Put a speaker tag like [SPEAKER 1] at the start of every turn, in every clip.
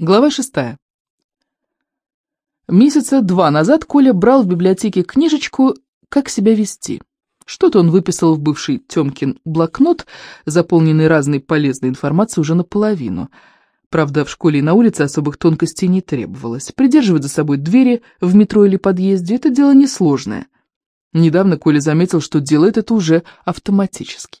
[SPEAKER 1] Глава шестая. Месяца два назад Коля брал в библиотеке книжечку «Как себя вести». Что-то он выписал в бывший Тёмкин блокнот, заполненный разной полезной информацией уже наполовину. Правда, в школе и на улице особых тонкостей не требовалось. Придерживать за собой двери в метро или подъезде – это дело несложное. Недавно Коля заметил, что делает это уже автоматически.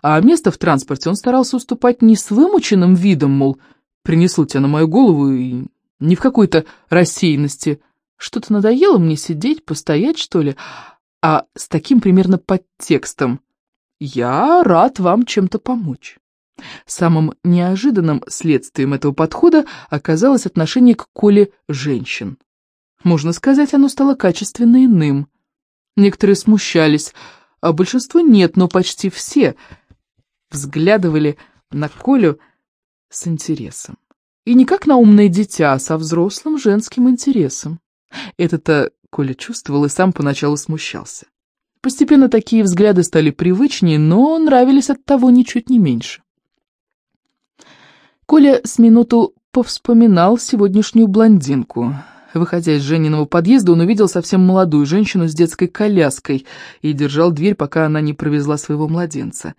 [SPEAKER 1] А место в транспорте он старался уступать не с вымученным видом, мол, принесло тебя на мою голову и не в какой-то рассеянности. Что-то надоело мне сидеть, постоять, что ли, а с таким примерно подтекстом. Я рад вам чем-то помочь. Самым неожиданным следствием этого подхода оказалось отношение к Коле женщин. Можно сказать, оно стало качественно иным. Некоторые смущались, а большинство нет, но почти все взглядывали на Колю с интересом. И не как на умное дитя, а со взрослым женским интересом. Это-то Коля чувствовал и сам поначалу смущался. Постепенно такие взгляды стали привычнее, но нравились от того ничуть не меньше. Коля с минуту повспоминал сегодняшнюю блондинку. Выходя из Жениного подъезда, он увидел совсем молодую женщину с детской коляской и держал дверь, пока она не провезла своего младенца.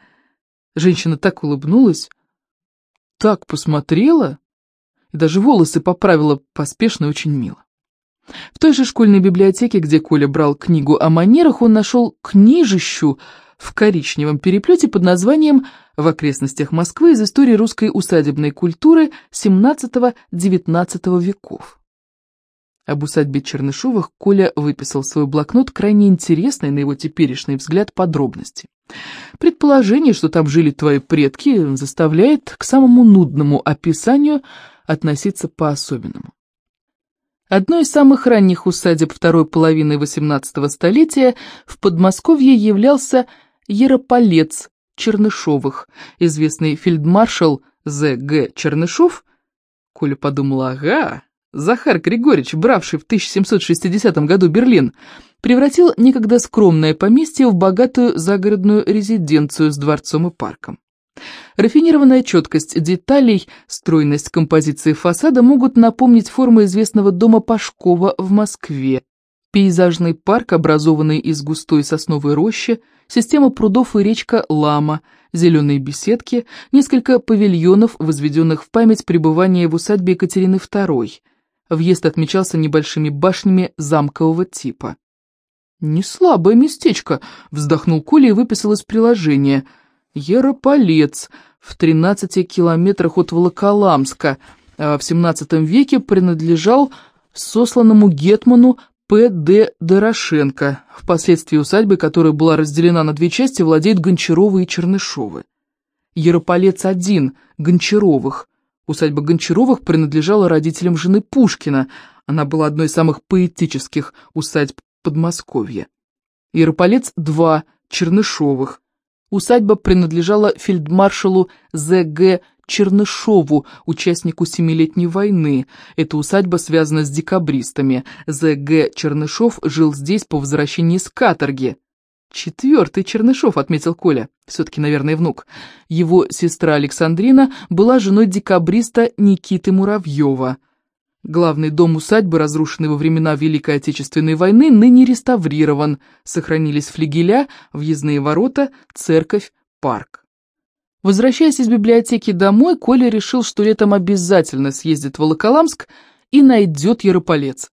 [SPEAKER 1] Женщина так улыбнулась, так посмотрела и даже волосы поправила поспешно и очень мило. В той же школьной библиотеке, где Коля брал книгу о манерах, он нашел книжищу в коричневом переплете под названием «В окрестностях Москвы из истории русской усадебной культуры XVII-XIX веков». Об усадьбе Чернышовых Коля выписал в свой блокнот крайне интересные, на его теперешний взгляд, подробности. Предположение, что там жили твои предки, заставляет к самому нудному описанию относиться по-особенному. Одной из самых ранних усадеб второй половины XVIII столетия в Подмосковье являлся Ярополец Чернышовых, известный фельдмаршал З.Г. Чернышов. Коля подумал, ага, Захар Григорьевич, бравший в 1760 году Берлин, превратил некогда скромное поместье в богатую загородную резиденцию с дворцом и парком. Рафинированная четкость деталей, стройность композиции фасада могут напомнить формы известного дома Пашкова в Москве. Пейзажный парк, образованный из густой сосновой рощи, система прудов и речка Лама, зеленые беседки, несколько павильонов, возведенных в память пребывания в усадьбе Екатерины II – Въезд отмечался небольшими башнями замкового типа. «Не слабое местечко», — вздохнул Коля и выписал из приложения. «Ярополец, в 13 километрах от Волоколамска, а в 17 веке принадлежал сосланному гетману П.Д. Дорошенко, впоследствии усадьбы, которая была разделена на две части, владеют Гончаровы и Чернышовы. Ярополец-1, Гончаровых, Усадьба Гончаровых принадлежала родителям жены Пушкина. Она была одной из самых поэтических усадьб Подмосковья. Ярополец-2 Чернышовых. Усадьба принадлежала фельдмаршалу З.Г. Чернышову, участнику Семилетней войны. Эта усадьба связана с декабристами. З.Г. Чернышов жил здесь по возвращении с каторги. «Четвертый Чернышов», — отметил Коля, все-таки, наверное, внук. Его сестра Александрина была женой декабриста Никиты Муравьева. Главный дом усадьбы, разрушенный во времена Великой Отечественной войны, ныне реставрирован. Сохранились флигеля, въездные ворота, церковь, парк. Возвращаясь из библиотеки домой, Коля решил, что летом обязательно съездит в Волоколамск и найдет Ярополец.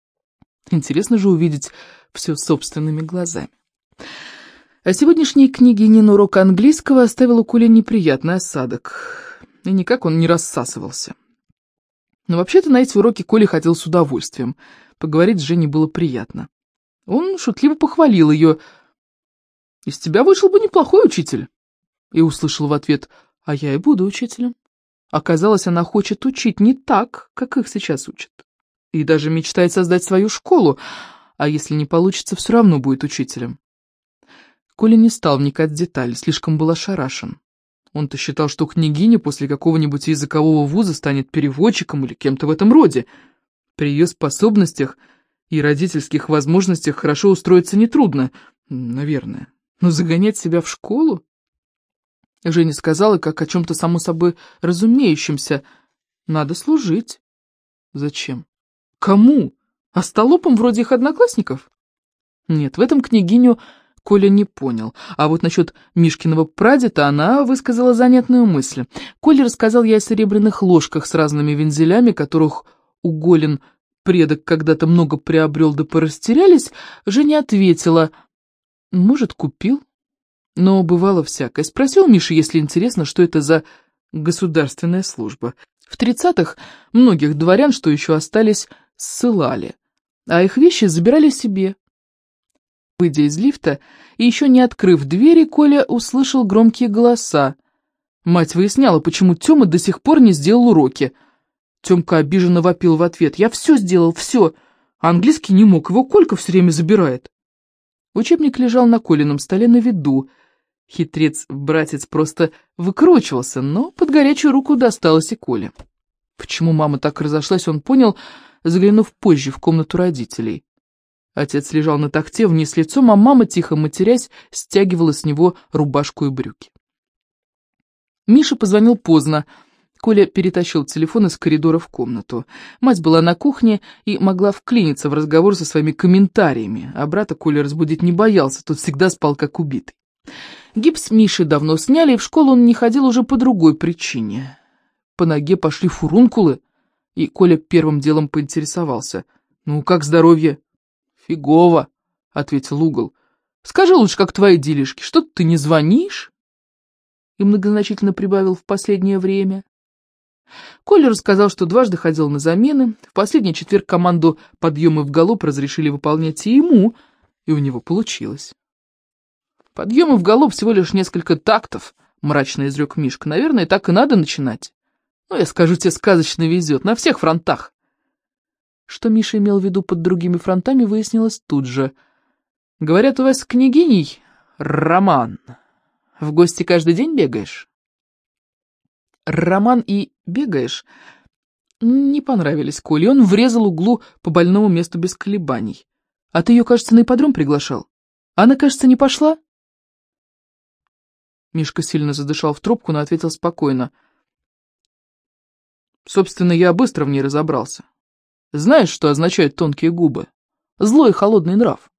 [SPEAKER 1] Интересно же увидеть все собственными глазами. А сегодняшней княгинин урок английского оставил у Коли неприятный осадок. И никак он не рассасывался. Но вообще-то на эти уроки Коля ходил с удовольствием. Поговорить с Женей было приятно. Он шутливо похвалил ее. «Из тебя вышел бы неплохой учитель». И услышал в ответ, «А я и буду учителем». Оказалось, она хочет учить не так, как их сейчас учат. И даже мечтает создать свою школу, а если не получится, все равно будет учителем. Коля не стал вникать в детали, слишком был ошарашен. Он-то считал, что княгиня после какого-нибудь языкового вуза станет переводчиком или кем-то в этом роде. При ее способностях и родительских возможностях хорошо устроиться нетрудно, наверное. Но загонять себя в школу? Женя сказала, как о чем-то само собой разумеющемся, надо служить. Зачем? Кому? Остолопам вроде их одноклассников? Нет, в этом княгиню Коля не понял. А вот насчет Мишкиного прадеда она высказала занятную мысль. Коля рассказал ей о серебряных ложках с разными вензелями, которых у Голин предок когда-то много приобрел да порастерялись, Женя ответила, может, купил? Но бывало всякое. Спросил Миша, если интересно, что это за государственная служба. В тридцатых многих дворян, что еще остались, ссылали, а их вещи забирали себе. Выйдя из лифта и еще не открыв двери, Коля услышал громкие голоса. Мать выясняла, почему Тёма до сих пор не сделал уроки. Тёмка обиженно вопил в ответ. «Я все сделал, все. А английский не мог, его Колька все время забирает». Учебник лежал на Колином столе на виду. Хитрец-братец просто выкручивался, но под горячую руку досталось и Коле. Почему мама так разошлась, он понял, заглянув позже в комнату родителей. Отец лежал на тахте вниз лицом, а мама, тихо матерясь, стягивала с него рубашку и брюки. Миша позвонил поздно. Коля перетащил телефон из коридора в комнату. Мать была на кухне и могла вклиниться в разговор со своими комментариями, а брата Коля разбудить не боялся, тот всегда спал как убитый. Гипс Миши давно сняли, и в школу он не ходил уже по другой причине. По ноге пошли фурункулы, и Коля первым делом поинтересовался. «Ну, как здоровье?» «Фигово», — ответил угол. «Скажи лучше, как твои делишки, что ты не звонишь?» И многозначительно прибавил в последнее время. Коля рассказал, что дважды ходил на замены, в последний четверг команду подъемы в галоп разрешили выполнять и ему, и у него получилось. «Подъемы в галоп всего лишь несколько тактов», — мрачно изрек Мишка. «Наверное, так и надо начинать. Ну, я скажу тебе, сказочно везет, на всех фронтах». Что Миша имел в виду под другими фронтами, выяснилось тут же. «Говорят, у вас княгиней роман. В гости каждый день бегаешь?» Роман и бегаешь не понравились Коле, он врезал углу по больному месту без колебаний. «А ты ее, кажется, на ипподром приглашал? Она, кажется, не пошла?» Мишка сильно задышал в трубку, но ответил спокойно. «Собственно, я быстро в ней разобрался. Знаешь, что означают тонкие губы? Злой и холодный нрав.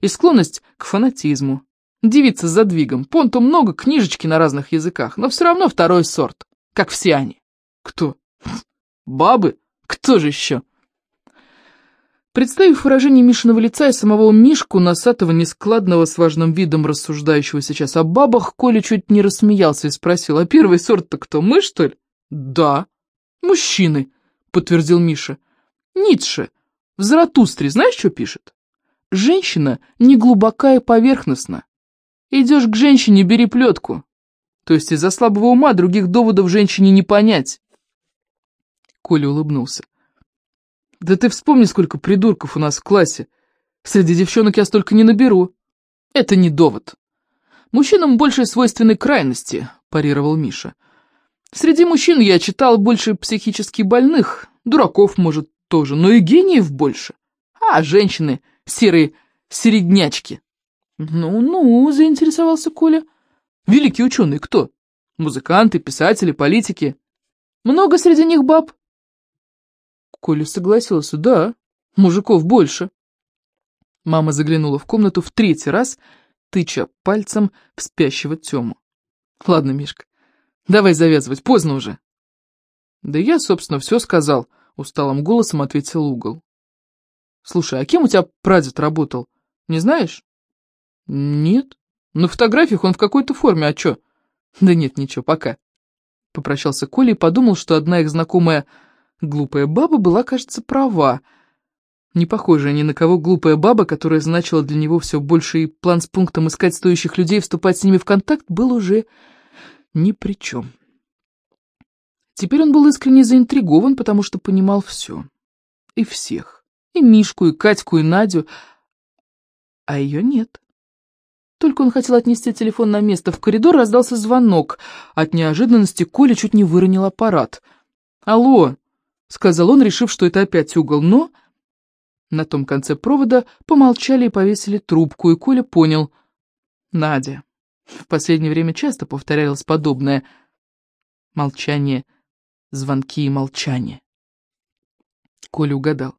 [SPEAKER 1] И склонность к фанатизму. Девица с задвигом. Понту много, книжечки на разных языках, но все равно второй сорт, как все они. Кто? Бабы? Кто же еще? Представив выражение Мишиного лица и самого Мишку, носатого, нескладного, с важным видом рассуждающего сейчас о бабах, Коля чуть не рассмеялся и спросил, а первый сорт-то кто, мы, что ли? Да, мужчины, подтвердил Миша. Ницше в Заратустре знаешь, что пишет? Женщина не глубока и поверхностна. Идешь к женщине, бери плетку. То есть из-за слабого ума других доводов женщине не понять. Коля улыбнулся. Да ты вспомни, сколько придурков у нас в классе. Среди девчонок я столько не наберу. Это не довод. Мужчинам больше свойственны крайности, парировал Миша. Среди мужчин я читал больше психически больных, дураков, может, тоже, но и гениев больше. А женщины — серые середнячки. Ну-ну, заинтересовался Коля. Великие ученые кто? Музыканты, писатели, политики. Много среди них баб? Коля согласился. Да, мужиков больше. Мама заглянула в комнату в третий раз, тыча пальцем в спящего Тему. Ладно, Мишка, давай завязывать, поздно уже. Да я, собственно, все сказал, усталым голосом ответил угол. Слушай, а кем у тебя прадед работал? Не знаешь? Нет. На фотографиях он в какой-то форме, а чё? Да нет, ничего, пока. Попрощался Коля и подумал, что одна их знакомая глупая баба была, кажется, права. Не похожая ни на кого глупая баба, которая значила для него все больше, и план с пунктом искать стоящих людей, вступать с ними в контакт, был уже ни при чем. Теперь он был искренне заинтригован, потому что понимал все. И всех. И Мишку, и Катьку, и Надю. А ее нет. Только он хотел отнести телефон на место. В коридор раздался звонок. От неожиданности Коля чуть не выронил аппарат. «Алло!» — сказал он, решив, что это опять угол, но... На том конце провода помолчали и повесили трубку, и Коля понял. Надя. В последнее время часто повторялось подобное. Молчание — звонки и молчание. Коля угадал.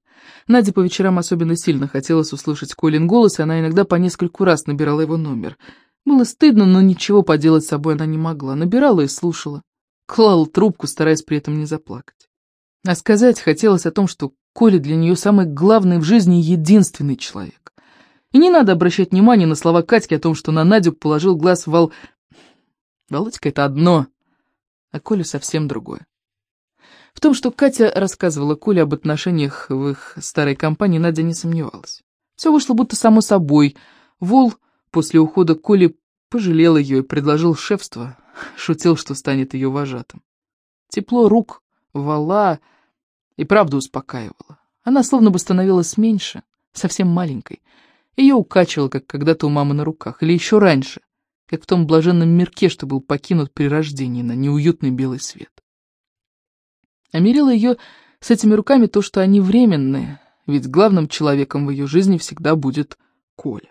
[SPEAKER 1] Наде по вечерам особенно сильно хотелось услышать Колин голос, и она иногда по нескольку раз набирала его номер. Было стыдно, но ничего поделать с собой она не могла. Набирала и слушала. Клала трубку, стараясь при этом не заплакать. А сказать хотелось о том, что Коля для нее самый главный в жизни единственный человек. И не надо обращать внимание на слова Катьки о том, что на Надю положил глаз Вал... Володька — это одно, а Коля совсем другое. В том, что Катя рассказывала Коле об отношениях в их старой компании, Надя не сомневалась. Все вышло будто само собой. Вол после ухода Коли пожалел ее и предложил шефство, шутил, что станет ее вожатым. Тепло рук Вала и правда успокаивало. Она словно бы становилась меньше, совсем маленькой. Ее укачивало, как когда-то у мамы на руках, или еще раньше, как в том блаженном мирке, что был покинут при рождении на неуютный белый свет. А мирило ее с этими руками то, что они временные, ведь главным человеком в ее жизни всегда будет Коля.